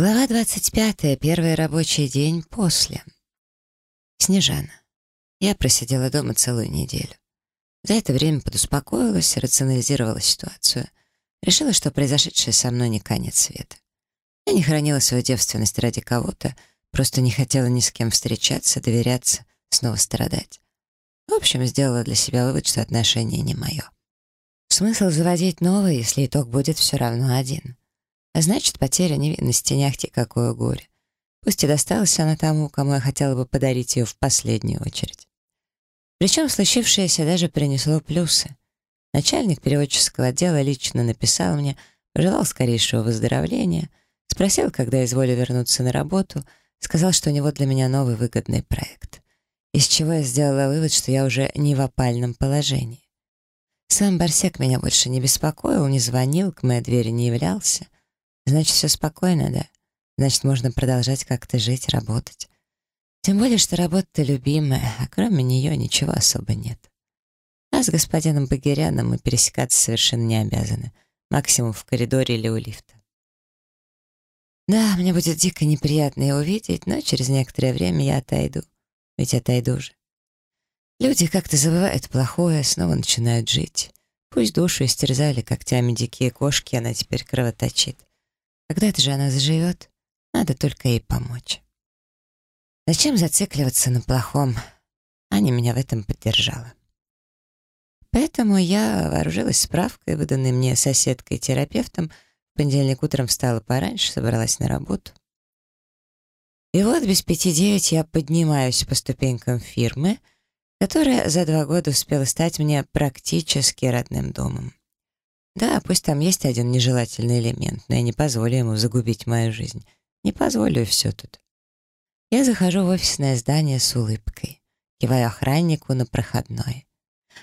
Глава 25. Первый рабочий день после. Снежана. Я просидела дома целую неделю. За это время подуспокоилась, рационализировала ситуацию. Решила, что произошедшее со мной не конец света. Я не хранила свою девственность ради кого-то, просто не хотела ни с кем встречаться, доверяться, снова страдать. В общем, сделала для себя вывод, что отношения не мое. Смысл заводить новое, если итог будет все равно один — а значит, потеря невинности не какое горе. Пусть и досталась она тому, кому я хотела бы подарить ее в последнюю очередь. Причем случившееся даже принесло плюсы. Начальник переводческого отдела лично написал мне, пожелал скорейшего выздоровления, спросил, когда изволю вернуться на работу, сказал, что у него для меня новый выгодный проект. Из чего я сделала вывод, что я уже не в опальном положении. Сам Барсек меня больше не беспокоил, не звонил, к моей двери не являлся — Значит, все спокойно, да? Значит, можно продолжать как-то жить, работать. Тем более, что работа любимая, а кроме нее ничего особо нет. А с господином Багиряном мы пересекаться совершенно не обязаны. Максимум в коридоре или у лифта. Да, мне будет дико неприятно его видеть, но через некоторое время я отойду. Ведь отойду же. Люди как-то забывают плохое, снова начинают жить. Пусть душу истерзали когтями дикие кошки, она теперь кровоточит. Когда-то же она заживет, надо только ей помочь. Зачем зацикливаться на плохом? Аня меня в этом поддержала. Поэтому я вооружилась справкой, выданной мне соседкой-терапевтом. В понедельник утром встала пораньше, собралась на работу. И вот без пяти девять я поднимаюсь по ступенькам фирмы, которая за два года успела стать мне практически родным домом. Да, пусть там есть один нежелательный элемент, но я не позволю ему загубить мою жизнь. Не позволю, все тут. Я захожу в офисное здание с улыбкой. Киваю охраннику на проходной.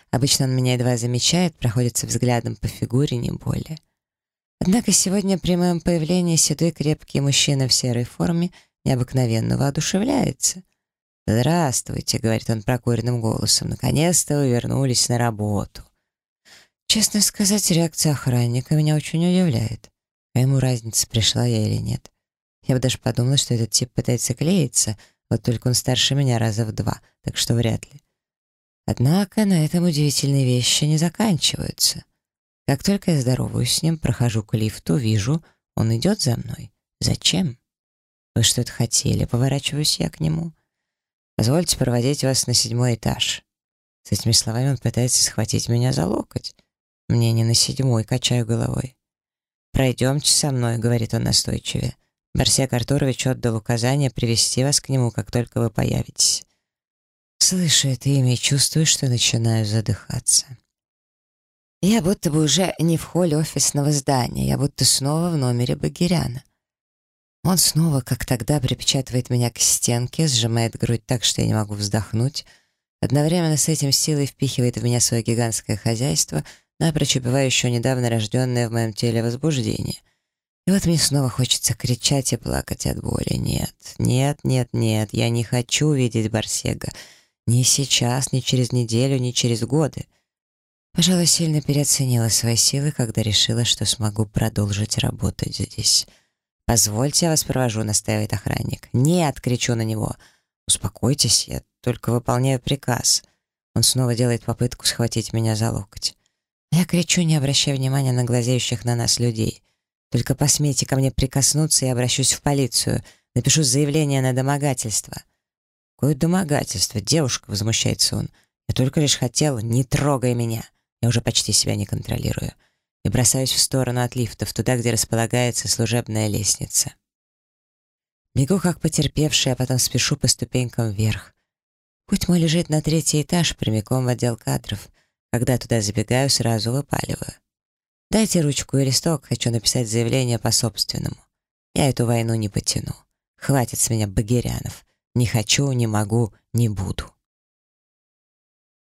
Обычно он меня едва замечает, проходится взглядом по фигуре, не более. Однако сегодня при моем появлении седой крепкий мужчина в серой форме необыкновенно воодушевляется. «Здравствуйте», — говорит он прокуренным голосом, — «наконец-то вы вернулись на работу». Честно сказать, реакция охранника меня очень удивляет. А ему разница, пришла я или нет. Я бы даже подумала, что этот тип пытается клеиться, вот только он старше меня раза в два, так что вряд ли. Однако на этом удивительные вещи не заканчиваются. Как только я здороваюсь с ним, прохожу к лифту, вижу, он идет за мной. Зачем? Вы что-то хотели? Поворачиваюсь я к нему. Позвольте проводить вас на седьмой этаж. С этими словами он пытается схватить меня за локоть. Мне не на седьмой, качаю головой. «Пройдемте со мной», — говорит он настойчивее. Барсек Артурович отдал указание привести вас к нему, как только вы появитесь. Слышу это имя и чувствую, что начинаю задыхаться. Я будто бы уже не в холле офисного здания, я будто снова в номере Багиряна. Он снова, как тогда, припечатывает меня к стенке, сжимает грудь так, что я не могу вздохнуть, одновременно с этим силой впихивает в меня свое гигантское хозяйство — напрочь убивая еще недавно рожденное в моем теле возбуждение. И вот мне снова хочется кричать и плакать от боли. Нет, нет, нет, нет, я не хочу видеть Барсега. Ни сейчас, ни через неделю, ни через годы. Пожалуй, сильно переоценила свои силы, когда решила, что смогу продолжить работать здесь. «Позвольте, я вас провожу», — настаивает охранник. «Нет!» — кричу на него. «Успокойтесь, я только выполняю приказ». Он снова делает попытку схватить меня за локоть. Я кричу, не обращая внимания на глазеющих на нас людей. Только посмейте ко мне прикоснуться, и обращусь в полицию. Напишу заявление на домогательство. Какое домогательство? Девушка, возмущается он. Я только лишь хотел, не трогай меня. Я уже почти себя не контролирую. И бросаюсь в сторону от лифтов, туда, где располагается служебная лестница. Бегу как потерпевший, а потом спешу по ступенькам вверх. Путь мой лежит на третий этаж, прямиком в отдел кадров. Когда туда забегаю, сразу выпаливаю. Дайте ручку и листок, хочу написать заявление по собственному. Я эту войну не потяну. Хватит с меня багерянов. Не хочу, не могу, не буду.